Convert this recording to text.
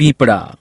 Pipra.